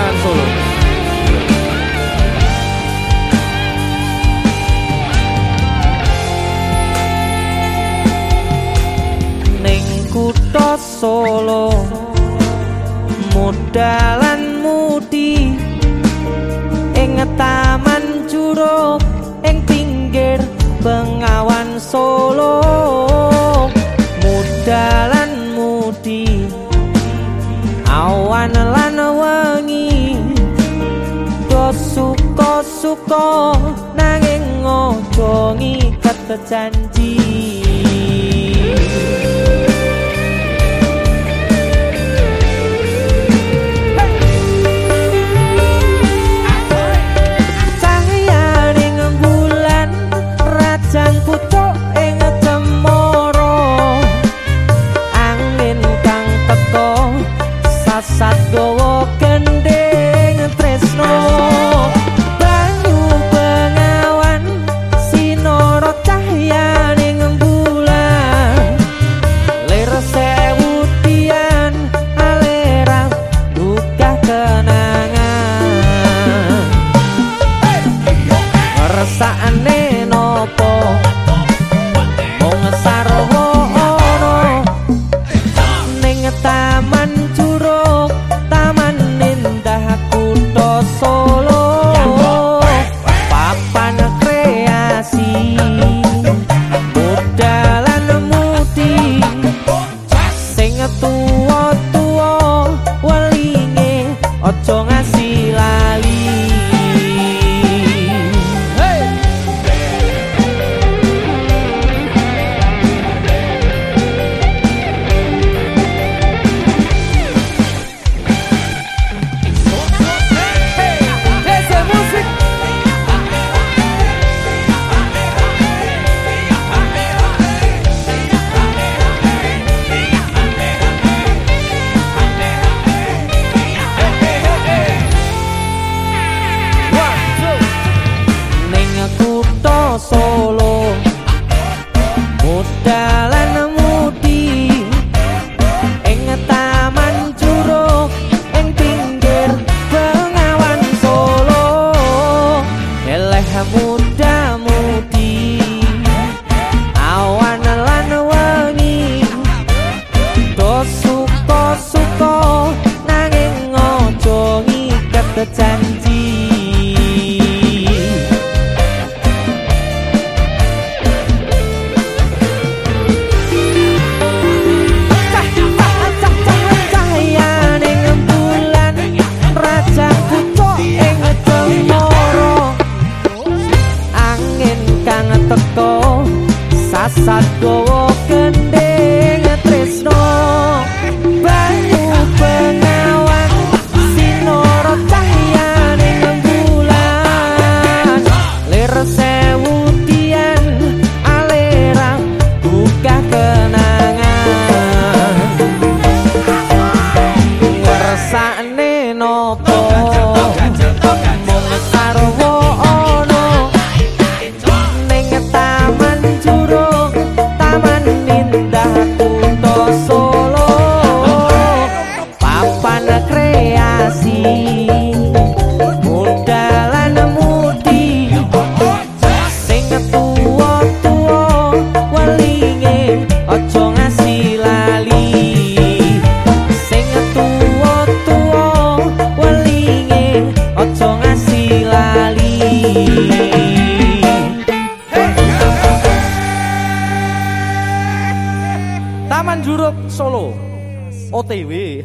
Tuhan solo. Ning kutha solo modalan mudi ingetan suka nanging ngojo ngikat janji nopo acabou. 朝と Taman Juruk Solo. OTW.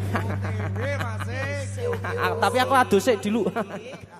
Tapi aku adus sik dulu.